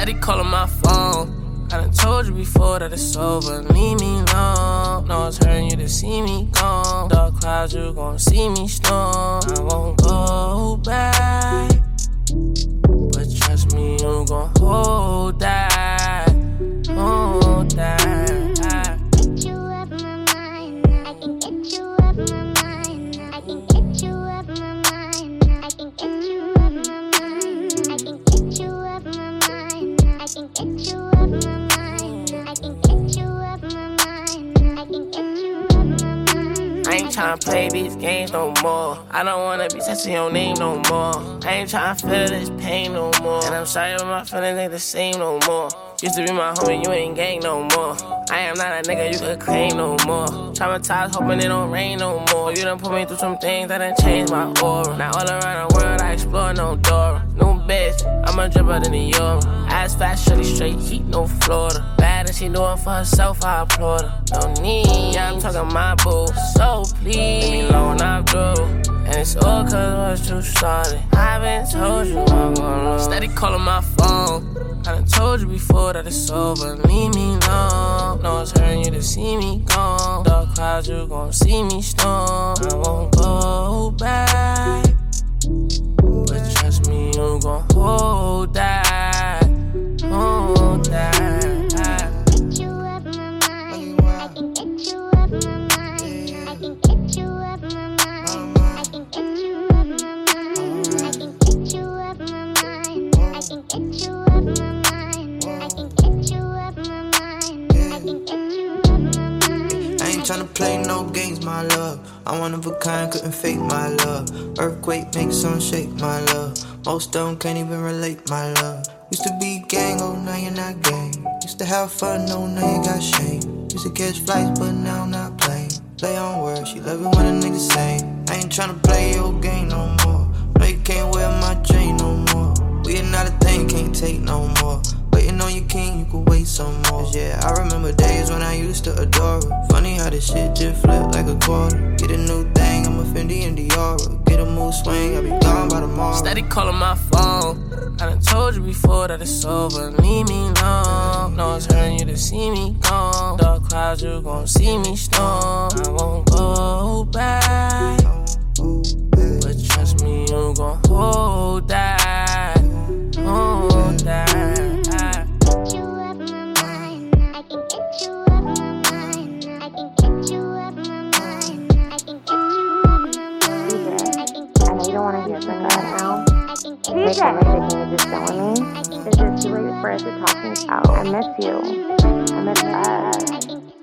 Steady calling my phone. I done told you before that it's over. Leave me alone. No, it's hurting you to see me gone. Dark clouds, you gon' see me storm. I won't go back. Tryna play these games no more. I don't wanna be touching your name no more. I ain't tryna feel this pain no more. And I'm sorry, but my feelings ain't the same no more. Used to be my homie, you ain't gang no more. I am not a nigga you could claim no more. Traumatized, hoping it don't rain no more. You done put me through some things that done changed my aura. Now all around the world, I explore no door. New bitch, I'm a dripper than the euro. Ass fast, shorty straight, heat, no Florida. Bad and she doing for herself, I applaud her. No need, yeah, I'm talking my boo. So please, leave me alone, I'm. And it's all cause what too started. I've been told you I'm. Steady calling my phone. I done told you before that it's over. Leave me alone. No, it's hurting you to see me gone. Dark clouds, you gon' see me storm. I won't go tryna play no games, my love. I'm one of a kind, couldn't fake my love. Earthquake makes some shake, my love. Most of them can't even relate, my love. Used to be gang, oh now you're not gang. Used to have fun, oh now you got shame. Used to catch flights, but now I'm not playing. Play on words, she love it when a nigga say. I ain't tryna play your game no more. No, you can't wear my chain more. Not a thing, can't take no more. Waiting on your king, you could wait some more. yeah, I remember days when I used to adore her. Funny how this shit just flipped like a quarter. Get a new thing, I'm a Fendi and Diora. Get a mood swing, I'll be gone by tomorrow. Steady calling my phone. I done told you before that it's over. Leave me alone. No, it's hurting you to see me gone. Dark clouds, you gon' see me storm. I won't go back. But trust me, you gon' you don't want to hear from me right now. I can get Make you it like can you just done me? Is it too late for us to talk? I miss you. I miss us.